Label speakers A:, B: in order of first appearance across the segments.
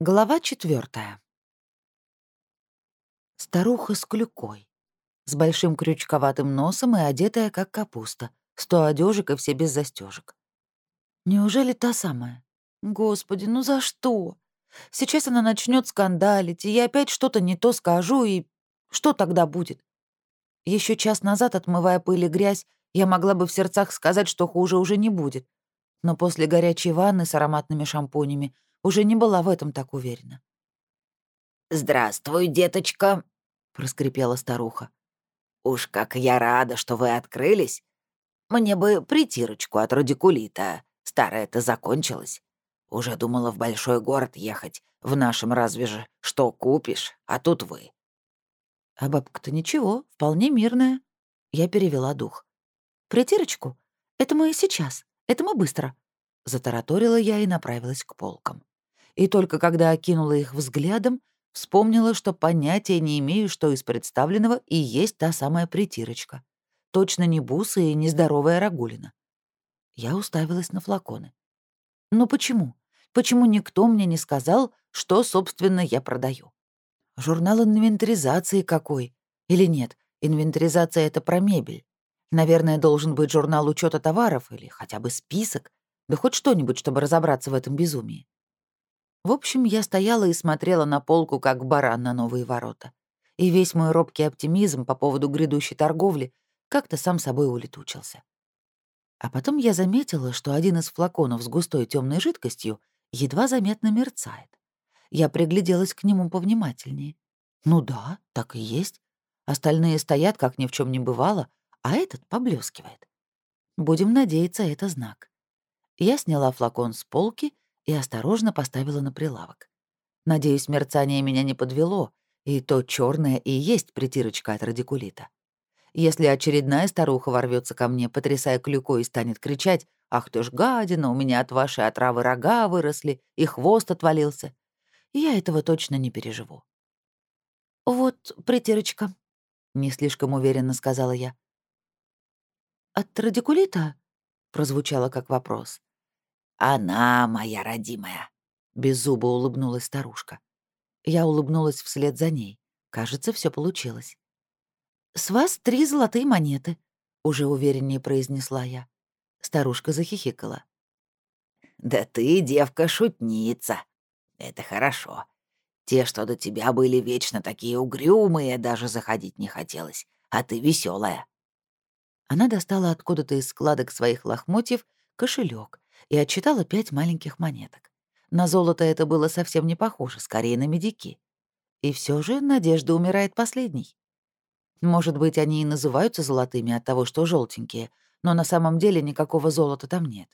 A: Глава четвертая. Старуха с клюкой, с большим крючковатым носом и одетая как капуста, сто одежек и все без застежек. Неужели та самая? Господи, ну за что? Сейчас она начнет скандалить, и я опять что-то не то скажу, и что тогда будет? Еще час назад, отмывая пыль и грязь, я могла бы в сердцах сказать, что хуже уже не будет. Но после горячей ванны с ароматными шампунями уже не была в этом так уверена.
B: «Здравствуй, деточка», — проскрипела старуха. «Уж как я рада, что вы открылись. Мне бы притирочку от радикулита. Старая-то закончилась. Уже думала в большой город ехать. В нашем разве же что купишь, а тут вы».
A: А бабка-то ничего, вполне мирная. Я перевела дух. «Притирочку? Это мы сейчас. Это мы быстро». Затараторила я и направилась к полкам и только когда окинула их взглядом, вспомнила, что понятия не имею, что из представленного и есть та самая притирочка. Точно не бусы и не здоровая рагулина. Я уставилась на флаконы. Но почему? Почему никто мне не сказал, что, собственно, я продаю? Журнал инвентаризации какой? Или нет, инвентаризация — это про мебель. Наверное, должен быть журнал учета товаров или хотя бы список, да хоть что-нибудь, чтобы разобраться в этом безумии. В общем, я стояла и смотрела на полку, как баран на новые ворота. И весь мой робкий оптимизм по поводу грядущей торговли как-то сам собой улетучился. А потом я заметила, что один из флаконов с густой темной жидкостью едва заметно мерцает. Я пригляделась к нему повнимательнее. Ну да, так и есть. Остальные стоят, как ни в чем не бывало, а этот поблескивает. Будем надеяться, это знак. Я сняла флакон с полки и осторожно поставила на прилавок. Надеюсь, мерцание меня не подвело, и то черное и есть притирочка от радикулита. Если очередная старуха ворвется ко мне, потрясая клюкой, и станет кричать «Ах ты ж гадина, у меня от вашей отравы рога выросли, и хвост отвалился», я этого точно не переживу. «Вот притирочка», — не слишком уверенно сказала я. «От радикулита?» — прозвучало как вопрос.
B: «Она моя родимая», — беззубо улыбнулась старушка.
A: Я улыбнулась вслед за ней. Кажется, все получилось. «С вас три золотые монеты», — уже увереннее произнесла я. Старушка захихикала.
B: «Да ты, девка, шутница. Это хорошо. Те, что до тебя были вечно такие угрюмые, даже заходить не хотелось. А ты веселая.
A: Она достала откуда-то из складок своих лохмотьев кошелек и отчитала пять маленьких монеток. На золото это было совсем не похоже, скорее на медики. И все же надежда умирает последней. Может быть, они и называются золотыми от того, что желтенькие, но на самом деле никакого золота там нет.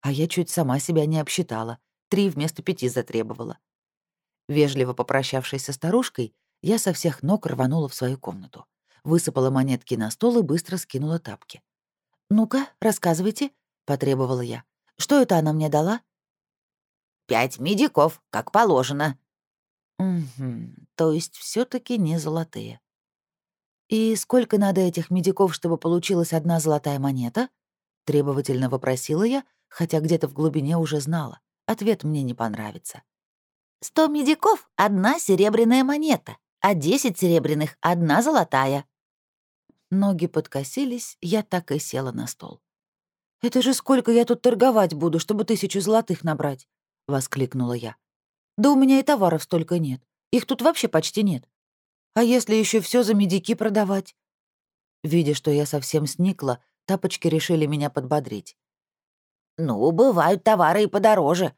A: А я чуть сама себя не обсчитала, три вместо пяти затребовала. Вежливо попрощавшись со старушкой, я со всех ног рванула в свою комнату. Высыпала монетки на стол и быстро скинула тапки. «Ну-ка, рассказывайте», — потребовала я. Что это она мне дала?»
B: «Пять медиков, как положено».
A: «Угу, то есть все таки не золотые». «И сколько надо этих медиков, чтобы получилась одна золотая монета?» — требовательно вопросила я, хотя где-то в глубине уже знала. Ответ мне не понравится.
B: «Сто медиков — одна серебряная монета, а десять серебряных — одна золотая».
A: Ноги подкосились, я так и села на стол. «Это же сколько я тут торговать буду, чтобы тысячу золотых набрать?» — воскликнула я. «Да у меня и товаров столько нет. Их тут вообще почти нет. А если еще все за медики продавать?» Видя, что я совсем сникла, тапочки решили меня подбодрить.
B: «Ну, бывают товары и подороже».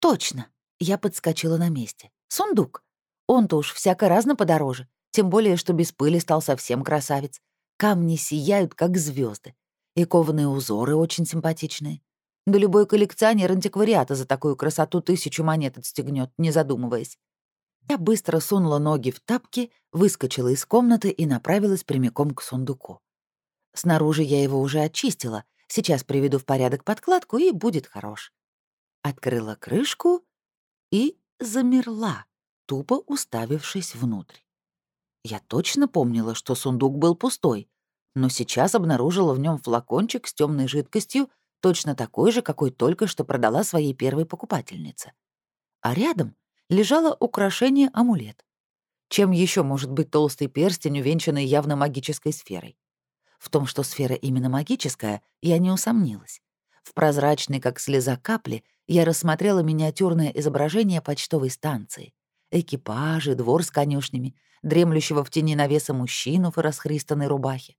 A: «Точно!» — я подскочила на месте. «Сундук. Он-то уж всяко разно подороже. Тем более, что без пыли стал совсем красавец. Камни сияют, как звезды. И кованые узоры очень симпатичные. Да любой коллекционер антиквариата за такую красоту тысячу монет отстегнет, не задумываясь. Я быстро сунула ноги в тапки, выскочила из комнаты и направилась прямиком к сундуку. Снаружи я его уже очистила, сейчас приведу в порядок подкладку, и будет хорош. Открыла крышку и замерла, тупо уставившись внутрь. Я точно помнила, что сундук был пустой, но сейчас обнаружила в нем флакончик с темной жидкостью, точно такой же, какой только что продала своей первой покупательнице. А рядом лежало украшение амулет. Чем еще может быть толстый перстень, увенчанный явно магической сферой? В том, что сфера именно магическая, я не усомнилась. В прозрачной, как слеза капли, я рассмотрела миниатюрное изображение почтовой станции. Экипажи, двор с конюшнями, дремлющего в тени навеса мужчину в расхристанной рубахе.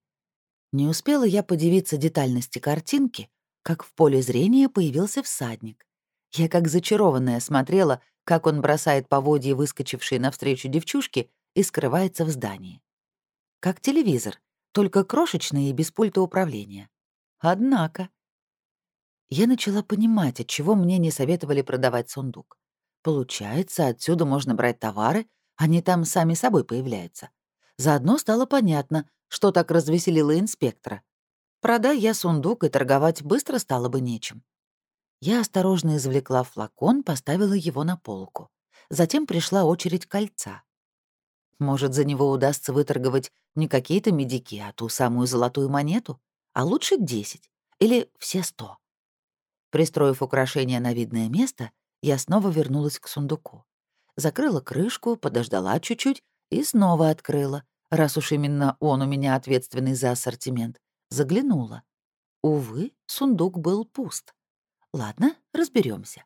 A: Не успела я подивиться детальности картинки, как в поле зрения появился всадник. Я как зачарованная смотрела, как он бросает поводье выскочившей навстречу девчушки и скрывается в здании. Как телевизор, только крошечный и без пульта управления. Однако... Я начала понимать, от чего мне не советовали продавать сундук. Получается, отсюда можно брать товары, они там сами собой появляются. Заодно стало понятно, что так развеселило инспектора. Продай я сундук, и торговать быстро стало бы нечем. Я осторожно извлекла флакон, поставила его на полку. Затем пришла очередь кольца. Может, за него удастся выторговать не какие-то медики, а ту самую золотую монету? А лучше десять. Или все сто. Пристроив украшение на видное место, я снова вернулась к сундуку. Закрыла крышку, подождала чуть-чуть и снова открыла, раз уж именно он у меня ответственный за ассортимент. Заглянула. Увы, сундук был пуст. Ладно, разберемся.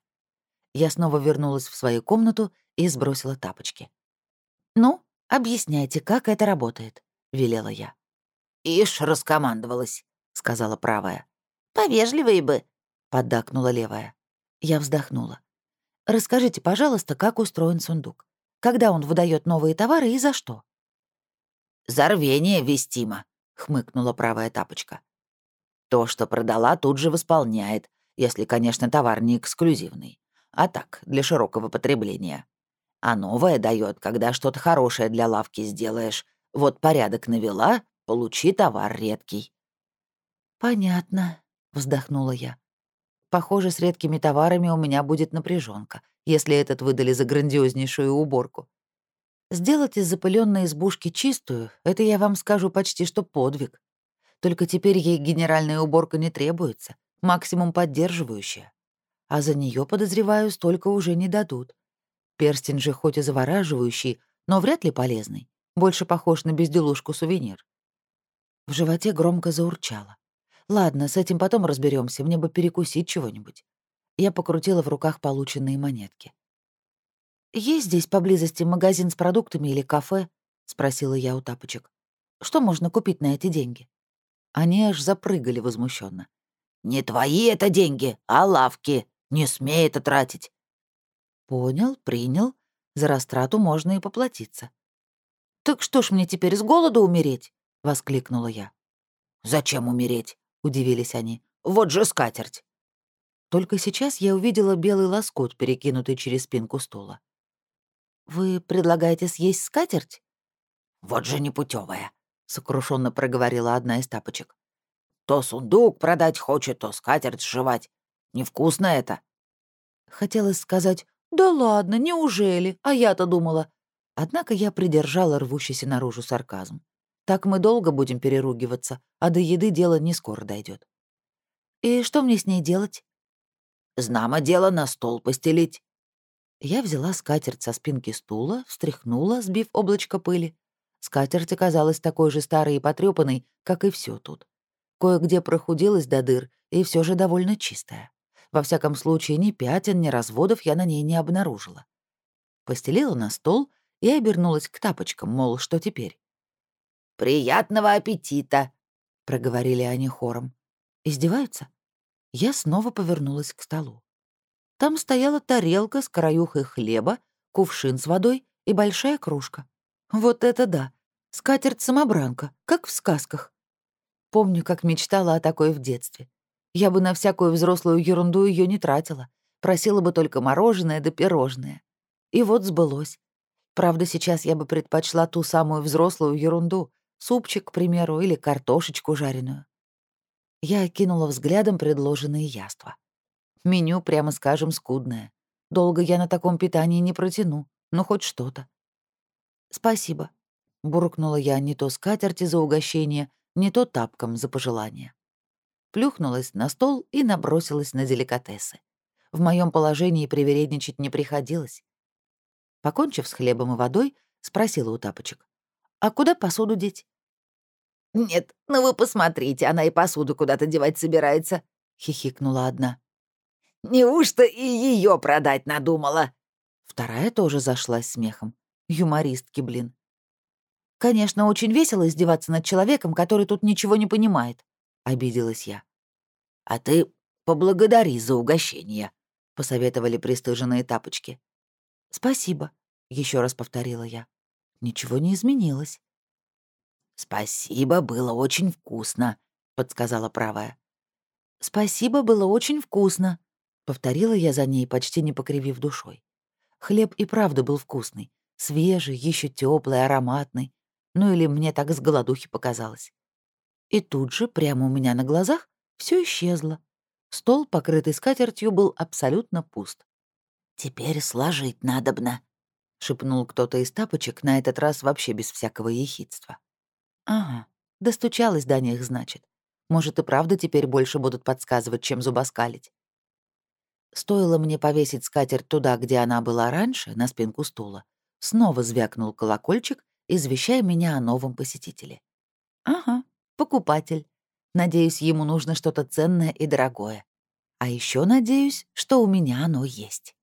A: Я снова вернулась в свою комнату и сбросила тапочки. «Ну, объясняйте, как это работает», — велела я.
B: «Ишь, раскомандовалась», — сказала правая.
C: «Повежливее бы», —
A: поддакнула левая. Я вздохнула. «Расскажите, пожалуйста, как устроен сундук. Когда он выдает новые товары и за что?»
B: «За рвение вестимо», — хмыкнула правая тапочка. «То, что продала, тут же восполняет, если, конечно, товар не эксклюзивный, а так, для широкого потребления. А новое дает, когда что-то хорошее для лавки сделаешь. Вот порядок навела, получи товар редкий.
A: «Понятно», — вздохнула я. «Похоже, с редкими товарами у меня будет напряженка, если этот выдали за грандиознейшую уборку. Сделать из запыленной избушки чистую — это, я вам скажу, почти что подвиг. Только теперь ей генеральная уборка не требуется максимум поддерживающая. А за нее подозреваю, столько уже не дадут. Перстень же хоть и завораживающий, но вряд ли полезный. Больше похож на безделушку-сувенир. В животе громко заурчало. Ладно, с этим потом разберемся, мне бы перекусить чего-нибудь. Я покрутила в руках полученные монетки. «Есть здесь поблизости магазин с продуктами или кафе?» — спросила я у тапочек. «Что можно купить на эти деньги?» Они аж запрыгали возмущенно.
B: Не твои это деньги, а лавки. Не смей это тратить.
A: Понял, принял. За растрату можно и поплатиться. «Так что ж мне теперь с голоду умереть?» — воскликнула я.
B: «Зачем умереть?» — удивились они.
A: «Вот же скатерть!» Только сейчас я увидела белый лоскут, перекинутый через спинку стула. «Вы предлагаете съесть скатерть?»
B: «Вот же непутевая,
A: сокрушенно проговорила одна из тапочек.
B: То сундук продать хочет, то скатерть сживать. Невкусно это».
A: Хотелось сказать «Да ладно, неужели? А я-то думала». Однако я придержала рвущийся наружу сарказм. Так мы долго будем переругиваться, а до еды дело не скоро дойдет. «И что мне с ней делать?»
B: «Знамо дело на стол постелить».
A: Я взяла скатерть со спинки стула, встряхнула, сбив облачко пыли. Скатерть оказалась такой же старой и потрёпанной, как и все тут. Кое-где прохудилась до дыр, и все же довольно чистая. Во всяком случае, ни пятен, ни разводов я на ней не обнаружила. Постелила на стол и обернулась к тапочкам, мол, что теперь?
B: «Приятного аппетита!»
A: — проговорили они хором. Издеваются? Я снова повернулась к столу. Там стояла тарелка с краюхой хлеба, кувшин с водой и большая кружка. Вот это да! Скатерть-самобранка, как в сказках. Помню, как мечтала о такой в детстве. Я бы на всякую взрослую ерунду ее не тратила. Просила бы только мороженое да пирожное. И вот сбылось. Правда, сейчас я бы предпочла ту самую взрослую ерунду. Супчик, к примеру, или картошечку жареную. Я окинула взглядом предложенные яства. Меню, прямо скажем, скудное. Долго я на таком питании не протяну, но хоть что-то. «Спасибо», — буркнула я не то скатерти за угощение, не то тапком за пожелание. Плюхнулась на стол и набросилась на деликатесы. В моем положении привередничать не приходилось. Покончив с хлебом и водой, спросила у тапочек. «А куда посуду деть?»
B: «Нет, ну вы посмотрите, она и посуду куда-то девать собирается», — хихикнула одна. «Неужто и ее продать надумала?»
A: Вторая тоже зашлась смехом. Юмористки, блин. «Конечно, очень весело издеваться над человеком, который тут ничего не понимает», — обиделась я.
B: «А ты поблагодари за угощение», — посоветовали пристыженные тапочки.
A: «Спасибо», — еще раз повторила я. Ничего не изменилось.
B: «Спасибо, было очень вкусно», — подсказала правая.
A: «Спасибо, было очень вкусно», — повторила я за ней, почти не покривив душой. Хлеб и правда был вкусный, свежий, еще теплый, ароматный. Ну или мне так с голодухи показалось. И тут же, прямо у меня на глазах, все исчезло. Стол, покрытый скатертью, был абсолютно пуст.
B: «Теперь сложить надобно», — шепнул кто-то из тапочек, на этот раз вообще без всякого ехидства.
A: «Ага, достучалась до них, значит. Может, и правда теперь больше будут подсказывать, чем зубоскалить». Стоило мне повесить скатерть туда, где она была раньше, на спинку стула, снова звякнул колокольчик, извещая меня о новом посетителе. «Ага, покупатель. Надеюсь, ему нужно что-то ценное и дорогое. А еще надеюсь, что у меня оно есть».